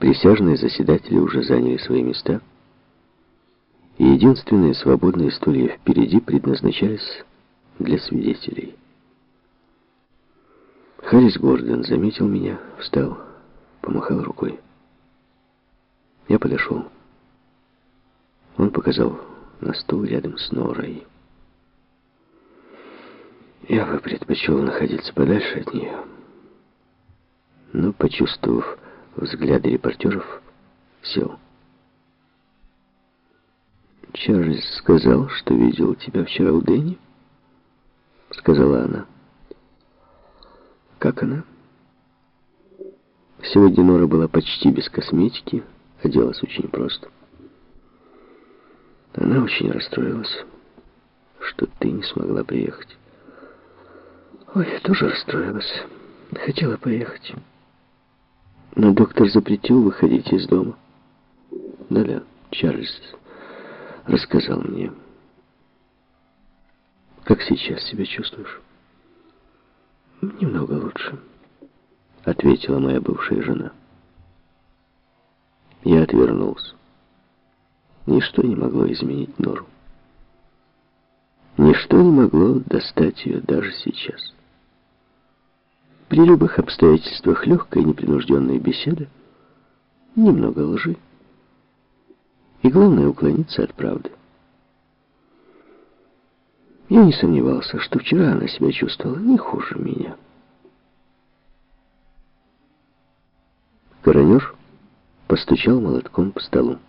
Присяжные заседатели уже заняли свои места, и единственные свободные стулья впереди предназначались для свидетелей. Харрис Гордон заметил меня, встал, помахал рукой. Я подошел. Он показал на стул рядом с Норой. Я бы предпочел находиться подальше от нее. Но, почувствовав взгляды репортеров, сел. «Чарльз сказал, что видел тебя вчера у Дэнни?» Сказала она. «Как она?» Сегодня Нора была почти без косметики, оделась очень просто. Она очень расстроилась, что ты не смогла приехать. Ой, я тоже расстроилась. Хотела поехать. Но доктор запретил выходить из дома. Да-да, Чарльз рассказал мне. Как сейчас себя чувствуешь? Немного лучше, ответила моя бывшая жена. Я отвернулся. Ничто не могло изменить Нору. Ничто не могло достать ее даже сейчас. При любых обстоятельствах легкая непринужденная беседа, немного лжи. И главное уклониться от правды. Я не сомневался, что вчера она себя чувствовала не хуже меня. Коронер постучал молотком по столу.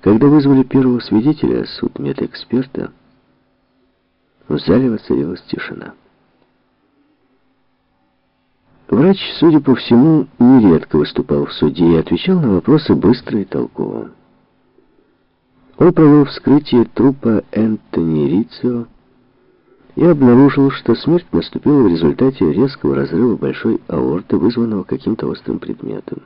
Когда вызвали первого свидетеля, судмедэксперта, в зале воцарилась тишина. Врач, судя по всему, нередко выступал в суде и отвечал на вопросы быстро и толково. Он провел вскрытие трупа Энтони Рицио и обнаружил, что смерть наступила в результате резкого разрыва большой аорты, вызванного каким-то острым предметом.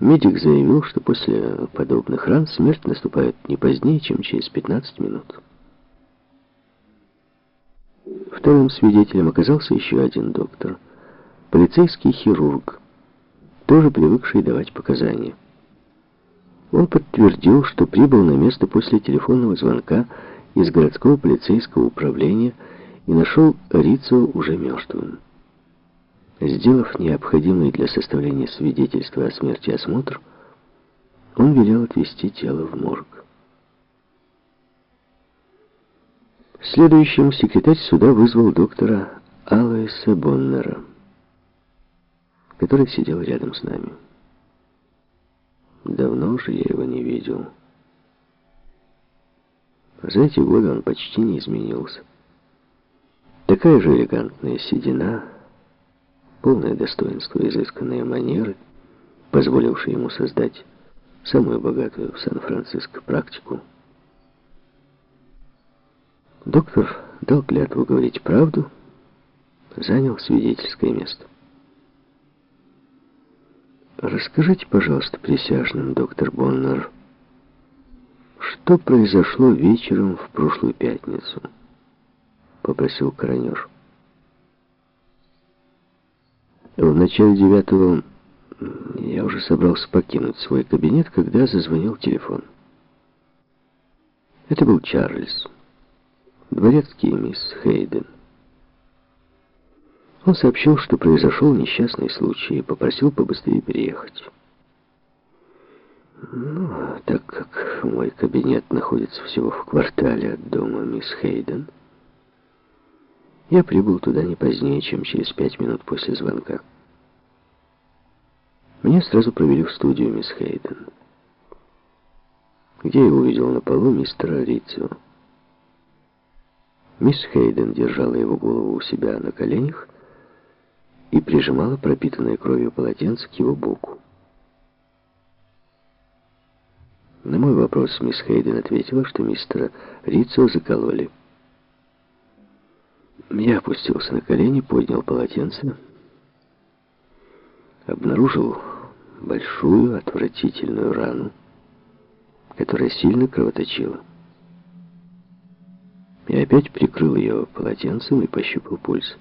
Медик заявил, что после подобных ран смерть наступает не позднее, чем через 15 минут. Вторым свидетелем оказался еще один доктор, полицейский хирург, тоже привыкший давать показания. Он подтвердил, что прибыл на место после телефонного звонка из городского полицейского управления и нашел Рицу уже мертвым. Сделав необходимый для составления свидетельства о смерти осмотр, он велел отвезти тело в морг. Следующим секретарь суда вызвал доктора Алайса Боннера, который сидел рядом с нами. Давно уже я его не видел. За эти годы он почти не изменился. Такая же элегантная седина, полное достоинство и изысканные манеры, позволившие ему создать самую богатую в Сан-Франциско практику. Доктор дал клятву говорить правду, занял свидетельское место. Расскажите, пожалуйста, присяжным, доктор Боннер, что произошло вечером в прошлую пятницу? Попросил коронер. В начале девятого я уже собрался покинуть свой кабинет, когда зазвонил телефон. Это был Чарльз, дворецкий мисс Хейден. Он сообщил, что произошел несчастный случай и попросил побыстрее переехать. Ну, так как мой кабинет находится всего в квартале от дома мисс Хейден, я прибыл туда не позднее, чем через пять минут после звонка. Меня сразу провели в студию мисс Хейден, где я увидел на полу мистера Рицио. Мисс Хейден держала его голову у себя на коленях и прижимала пропитанное кровью полотенце к его боку. На мой вопрос мисс Хейден ответила, что мистера Рицо закололи. Я опустился на колени, поднял полотенце, обнаружил большую отвратительную рану, которая сильно кровоточила. Я опять прикрыл ее полотенцем и пощупал пульс.